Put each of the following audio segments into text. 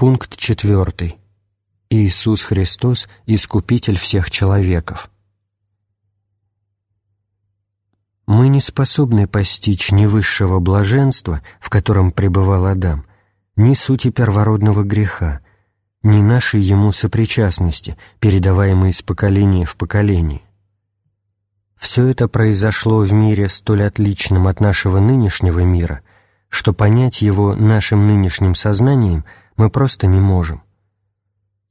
Пункт четвертый. Иисус Христос – Искупитель всех человеков. Мы не способны постичь ни высшего блаженства, в котором пребывал Адам, ни сути первородного греха, ни нашей ему сопричастности, передаваемой из поколения в поколение. Все это произошло в мире столь отличном от нашего нынешнего мира, что понять его нашим нынешним сознанием мы просто не можем.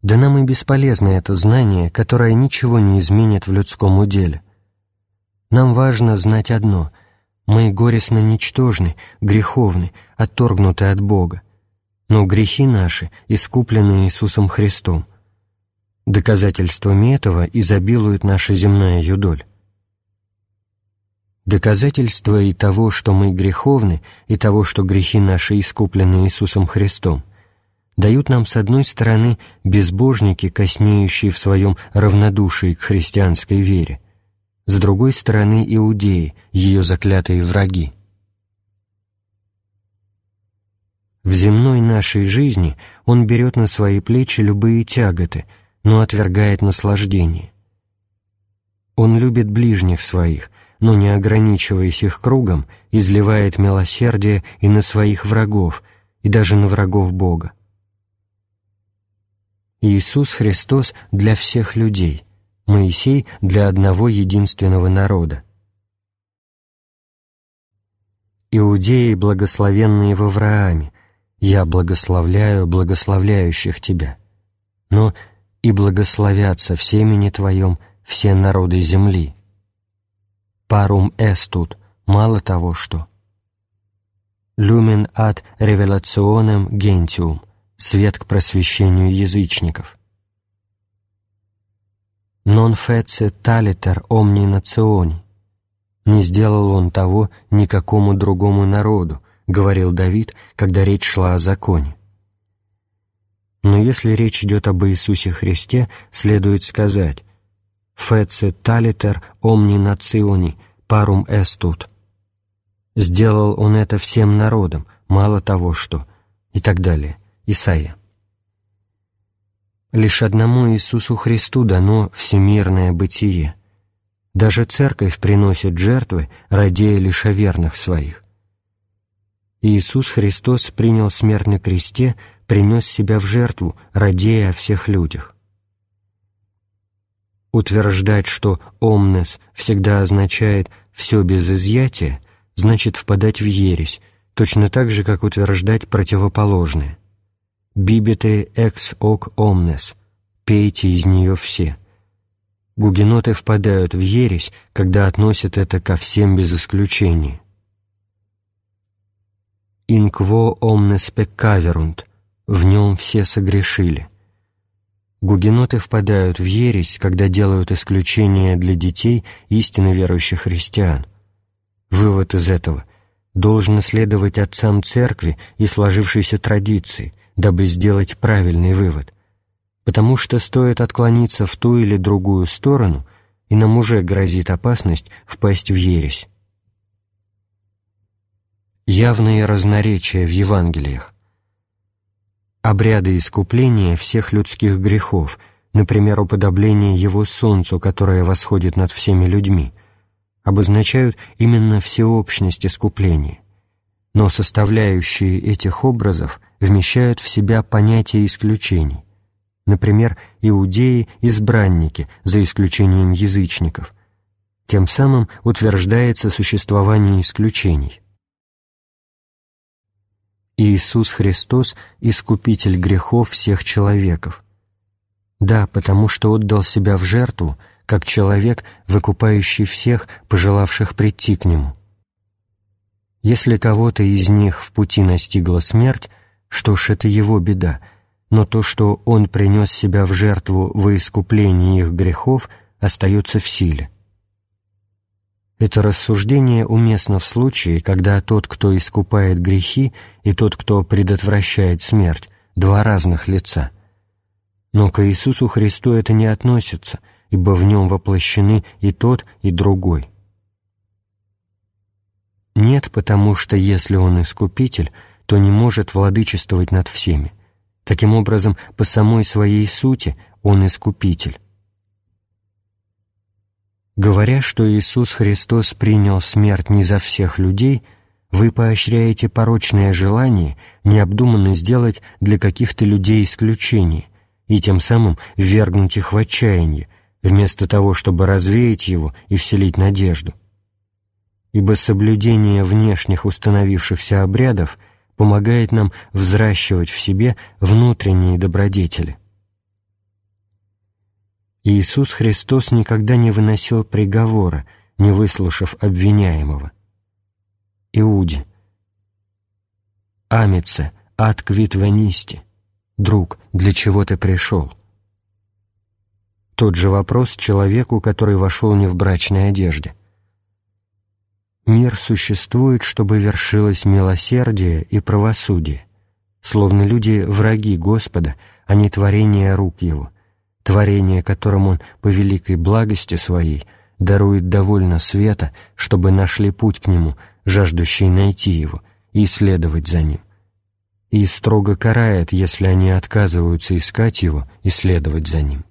Да нам и бесполезно это знание, которое ничего не изменит в людском уделе. Нам важно знать одно — мы горестно ничтожны, греховны, отторгнуты от Бога, но грехи наши искуплены Иисусом Христом. Доказательствами этого изобилует наша земная юдоль. Доказательство и того, что мы греховны, и того, что грехи наши искуплены Иисусом Христом, дают нам, с одной стороны, безбожники, коснеющие в своем равнодушии к христианской вере, с другой стороны, иудеи, ее заклятые враги. В земной нашей жизни он берет на свои плечи любые тяготы, но отвергает наслаждение. Он любит ближних своих, но, не ограничиваясь их кругом, изливает милосердие и на своих врагов, и даже на врагов Бога. Иисус Христос для всех людей, Моисей для одного единственного народа. Иудеи, благословенные в Аврааме, «Я благословляю благословляющих Тебя». Но «и благословятся в семени Твоем все народы земли». «Парум эстут» — мало того, что. «Люмен ад ревелационем гентиум» — свет к просвещению язычников. «Non fece taliter omni nazioni» — не сделал он того никакому другому народу, говорил Давид, когда речь шла о законе. Но если речь идет об Иисусе Христе, следует сказать «Феце талитер омни национи парум эстут». Сделал он это всем народам, мало того что, и так далее. Исайя. Лишь одному Иисусу Христу дано всемирное бытие. Даже Церковь приносит жертвы, радея лишь о верных своих. Иисус Христос принял смерть на кресте, принес себя в жертву, радея о всех людях. Утверждать, что «омнес» всегда означает «все без изъятия», значит впадать в ересь, точно так же, как утверждать противоположное. «Бибите экс ок омнес» — «пейте из нее все». Гугеноты впадают в ересь, когда относят это ко всем без исключения «Инкво omnes peccaverunt» — «в нем все согрешили». Гугеноты впадают в ересь, когда делают исключение для детей истинно верующих христиан. Вывод из этого — должно следовать отцам церкви и сложившейся традиции, дабы сделать правильный вывод, потому что стоит отклониться в ту или другую сторону, и нам уже грозит опасность впасть в ересь явные разноречия в Евангелиях. Обряды искупления всех людских грехов, например, уподобление его солнцу, которое восходит над всеми людьми, обозначают именно всеобщность искупления. Но составляющие этих образов вмещают в себя понятие исключений. Например, иудеи – избранники, за исключением язычников. Тем самым утверждается существование исключений – Иисус Христос – искупитель грехов всех человеков. Да, потому что отдал себя в жертву, как человек, выкупающий всех, пожелавших прийти к Нему. Если кого-то из них в пути настигла смерть, что ж, это его беда, но то, что Он принес себя в жертву во искуплении их грехов, остается в силе. Это рассуждение уместно в случае, когда тот, кто искупает грехи, и тот, кто предотвращает смерть, два разных лица. Но к Иисусу Христу это не относится, ибо в нем воплощены и тот, и другой. Нет, потому что если он искупитель, то не может владычествовать над всеми. Таким образом, по самой своей сути Он Искупитель. Говоря, что Иисус Христос принял смерть не за всех людей, вы поощряете порочное желание необдуманно сделать для каких-то людей исключение и тем самым ввергнуть их в отчаяние, вместо того, чтобы развеять его и вселить надежду. Ибо соблюдение внешних установившихся обрядов – помогает нам взращивать в себе внутренние добродетели. Иисус Христос никогда не выносил приговора, не выслушав обвиняемого. Иуде. Амице, ад квит. Друг, для чего ты пришел? Тот же вопрос человеку, который вошел не в брачной одежде – Мир существует, чтобы вершилось милосердие и правосудие, словно люди враги Господа, а не творение рук Его, творение, которым Он по великой благости Своей дарует довольно света, чтобы нашли путь к Нему, жаждущие найти Его, и следовать за Ним. И строго карает, если они отказываются искать Его и следовать за Ним.